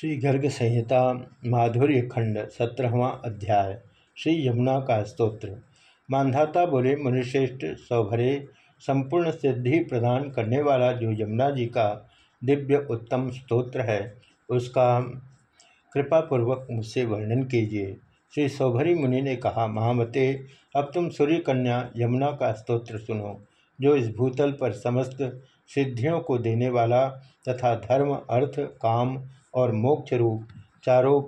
श्री गर्ग संहिता माधुर्य खंड सत्रहवा अध्याय श्री यमुना का स्तोत्र मानधाता बोले मुनिश्रेष्ठ सौभरे, संपूर्ण सिद्धि प्रदान करने वाला जो यमुना जी का दिव्य उत्तम स्तोत्र है, उसका कृपापूर्वक मुझसे वर्णन कीजिए। श्री सौभरी मुनि ने कहा, महामते, अब तुम सूर्य कन्या यमुना का स्तोत्र सुनो, जो इस भूतल पर समस्त सिद्धियों को देने वाला तथा धर्म, अर्थ, काम और मोक्ष रूप चारों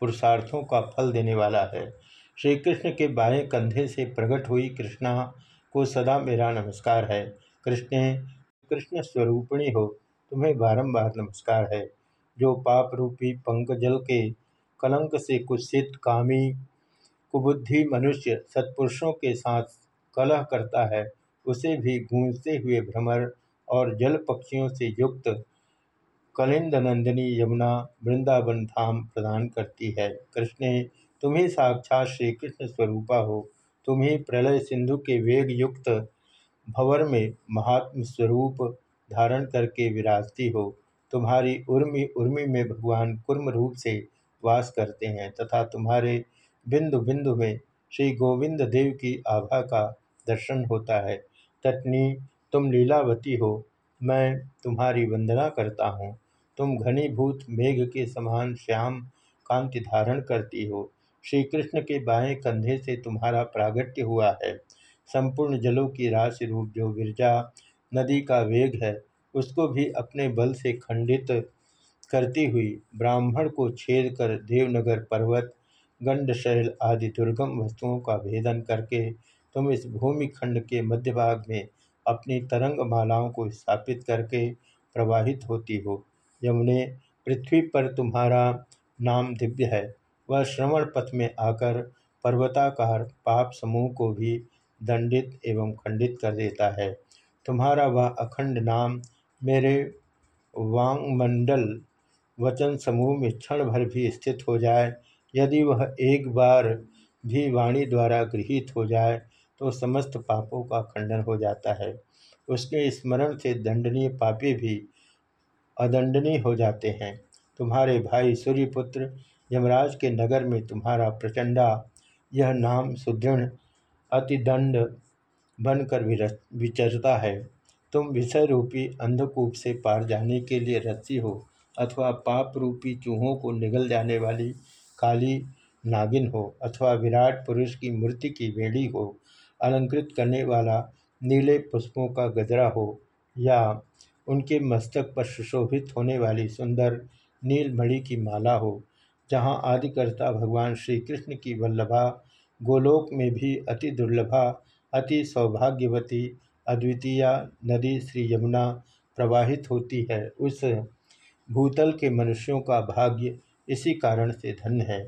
पुरुषार्थों का फल देने वाला है। श्री कृष्ण के बाएँ कंधे से प्रकट हुई कृष्णा को सदा मेरा नमस्कार है। कृष्ण कृष्ण स्वरूपिणी हो, तुम्हें बारंबार नमस्कार है। जो पाप रूपी पंकजल के कलंक से कुत्सित कामी, कुबुद्धि मनुष्य सत्पुरुषों के साथ कलह करता है, उसे भी गूंजते हुए भ्रमर और जल पक्षियों से युक्त कलिंद नंदिनी यमुना वृंदावन धाम प्रदान करती है। कृष्ण तुम ही साक्षात श्री कृष्ण स्वरूपा हो। तुम ही प्रलय सिंधु के वेग युक्त भवर में महात्म स्वरूप धारण करके विराजती हो। तुम्हारी उर्मी उर्मी में भगवान कुर्म रूप से वास करते हैं तथा तुम्हारे बिंदु बिंदु में श्री गोविंद देव की आभा का दर्शन होता है। तटनी तुम लीलावती हो, मैं तुम्हारी वंदना करता हूँ। तुम घनीभूत मेघ के समान श्याम कांति धारण करती हो। श्री कृष्ण के बाएँ कंधे से तुम्हारा प्रागट्य हुआ है। संपूर्ण जलों की राशि रूप जो गिरजा नदी का वेग है, उसको भी अपने बल से खंडित करती हुई ब्राह्मण को छेद कर देवनगर पर्वत गंडशैल आदि दुर्गम वस्तुओं का भेदन करके तुम इस भूमि खंड के मध्य भाग में अपनी तरंग मालाओं को स्थापित करके प्रवाहित होती हो। यमुने, पृथ्वी पर तुम्हारा नाम दिव्य है। वह श्रवण पथ में आकर पर्वताकार पाप समूह को भी दंडित एवं खंडित कर देता है। तुम्हारा वह अखंड नाम मेरे वांगमंडल वचन समूह में क्षण भर भी स्थित हो जाए। यदि वह एक बार भी वाणी द्वारा गृहित हो जाए तो समस्त पापों का खंडन हो जाता है। उसके स्मरण से दंडनीय पापी भी अदंडनीय हो जाते हैं। तुम्हारे भाई सूर्यपुत्र यमराज के नगर में तुम्हारा प्रचंडा, यह नाम सुदृढ़, अतिदंड बनकर विचरता है। तुम विषय रूपी अंधकूप से पार जाने के लिए रस्सी हो अथवा पाप रूपी चूहों को निगल जाने वाली काली नागिन हो अथवा विराट पुरुष की मूर्ति की बेड़ी हो अलंकृत करने वाला नीले पुष्पों का गजरा हो या उनके मस्तक पर सुशोभित होने वाली सुंदर नीलमणि की माला हो, जहाँ आदिकर्ता भगवान श्री कृष्ण की वल्लभा गोलोक में भी अति दुर्लभा, अति सौभाग्यवती अद्वितीय नदी श्री यमुना प्रवाहित होती है, उस भूतल के मनुष्यों का भाग्य इसी कारण से धन्य है।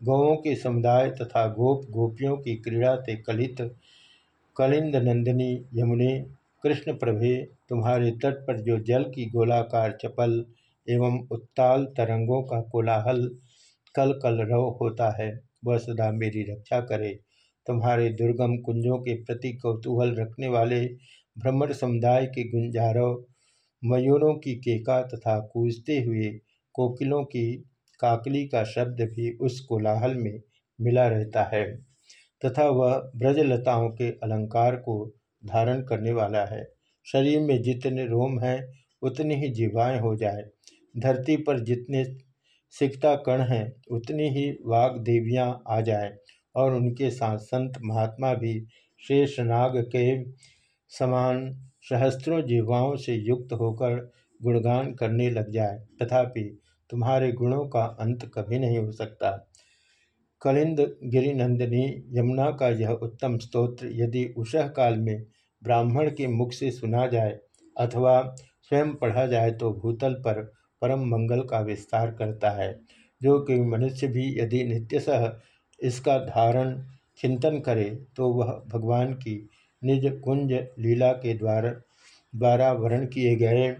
गौों के समुदाय तथा गोप गोपियों की क्रीड़ा से कलित कलिंद नंदिनी, यमुने, कृष्ण प्रभे, तुम्हारे तट पर जो जल की गोलाकार चपल एवं उत्ताल तरंगों का कोलाहल कल कल रव होता है, वह सदा मेरी रक्षा करे। तुम्हारे दुर्गम कुंजों के प्रति कौतूहल रखने वाले भ्रमण समुदाय के गुंजारव, मयूरों की केका तथा कूजते हुए कोकिलों की काकली का शब्द भी उस कोलाहल में मिला रहता है। तथा वह ब्रजलताओं के अलंकार को धारण करने वाला है। शरीर में जितने रोम हैं, उतनी ही जीवाएँ हो जाए। धरती पर जितने सिकता कण हैं, उतनी ही वाग देवियाँ आ जाएँ और उनके साथ संत महात्मा भी शेष नाग के समान सहस्त्रों जीवाओं से युक्त होकर गुणगान करने लग जाए। तथापि तुम्हारे गुणों का अंत कभी नहीं हो सकता। कलिंद गिरिनंदिनी, यमुना का यह उत्तम स्तोत्र यदि उषह काल में ब्राह्मण के मुख से सुना जाए अथवा स्वयं पढ़ा जाए तो भूतल पर परम मंगल का विस्तार करता है। जो कि मनुष्य भी यदि नित्यशः इसका धारण, चिंतन करे तो वह भगवान की निज कुंज लीला के द्वारा द्वारा वर्ण किए गए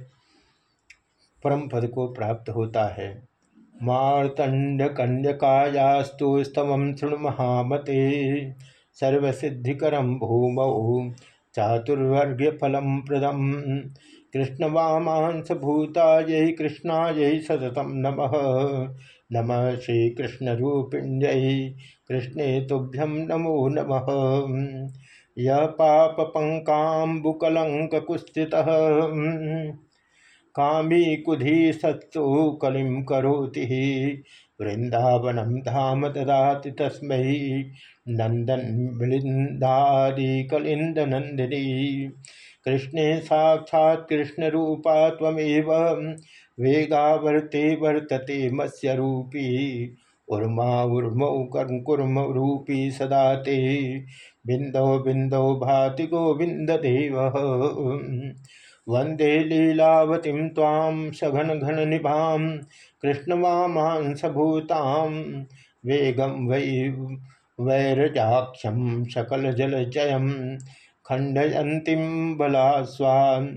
परम पद को प्राप्त होता है। मार्तंड कन्यकायास्तु स्तम शृणु महामते सर्वसिद्धिकरम भूमौ चातुर्वर्ग्य फलम प्रदम कृष्ण वामांस भूता यही कृष्णा यही सततम नम। नम श्री कृष्ण तुभ्यम नमो नम। यह पाप पंकाबुकलंक कुस्थित कामी कुधी सत्सु कलिम करोति वृंदावनम धाम ददाति तस्म नंदन वृंदादि कलिंद नंदिनी कृष्णे साक्षात् कृष्ण रूपा तमेव वेगावर्ते वर्तते मत्स्य रूपी। उर्मा उर्मौ कर्कुर्म रूपी सदा ते। बिंदौ बिंदौ भाति गोविंद देव वंदे लीलावतीं तां सघन घन निभां कृष्णवामांसभूतां वेगं वै वैरजाक्षम वैरजाक्षं सकलजलचयं खण्डयन्तीं बलास्वान्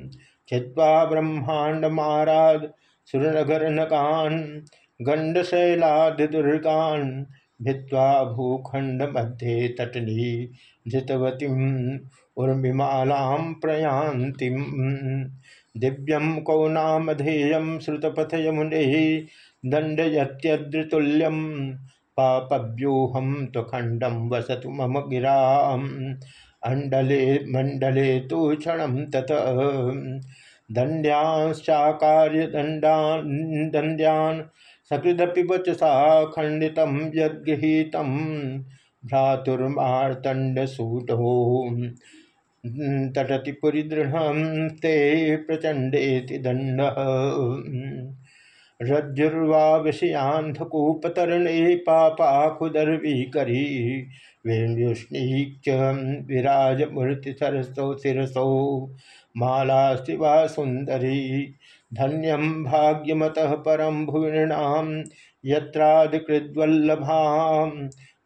चित्वा ब्रह्माण्डमाराद् सुरनगरनकान् गण्डशैलादिदुर्गान् भित्त्वा भूखण्डमध्ये तटनी धृतवतीम् उर्मिमालां प्रयान्तिं। दिव्यं कौनामधेयं श्रुतपथयमुनेः दण्डयत्यद्रितुल्यं पापव्यूहं त्वखण्डं वसतु मम गिराम्। अण्डले मण्डले तु क्षणं ततः। दण्ड्यांश्चाकार्यदण्डान् दण्ड्यान् सकृदपि वचसा खण्डितं यद्गृहीतं, भ्रातुर्मार्तण्डसूटो। तटति पुरीदृढ़ ते प्रचंडेति दंड रज्जुर्वा विषयांधकूपतरणे पापाखुदर्वीकरी वेण्युष्णीच विराजमूर्ति सरसौ शिरसौ। माला शिवा सुंदरी धन्यम भाग्यमत परम भुविनाम यत्रादिकृद्वल्लभाम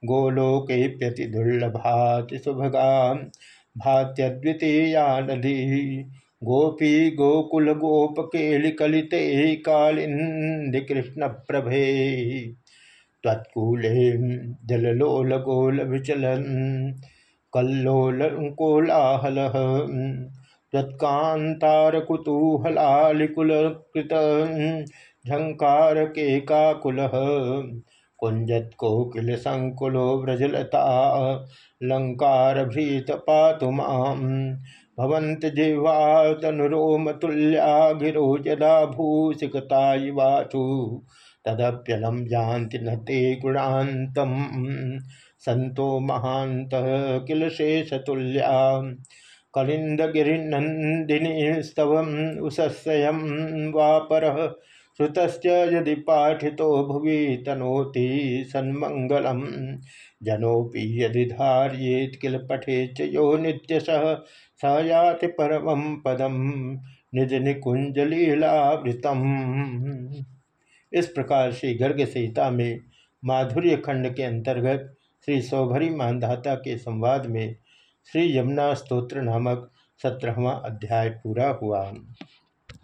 गोलोके दुर्लभाति सुभगा भात्यद्वितीया नदी गोपी गोकुल गोप केलिकलिते कालिंद कृष्ण प्रभे तत्कूले जललोल गोल विचलन कल्लोल कोलाहल तत्कांतार कुतूहलालिकुल कृत झंकार के काकुल कुंजत कोकिल संकुलो व्रजलता लंकार भीत पातु माम भवंत जिह्वा तुल्या गिरो यदा भूषिकता युवाचु तदप्यलम जानति न ते गुणान्तम संतो महांत किल शेषतुल्या। कलिंदगिरिनंदिनी स्तव उसस्यम वापर श्रुत यदि पाठितो भुवि तनोति सन्मंगलम जनोपि यदि धारियेत किल पठे च यो नित्यश। सयाति परम पदम निज निकुंज लीलावृतम इस प्रकार श्री गर्ग संहिता में माधुर्य खंड के अंतर्गत श्री सौभरी मानधाता के संवाद में श्री यमुना स्त्रोत्र नामक सत्रहवा अध्याय पूरा हुआ।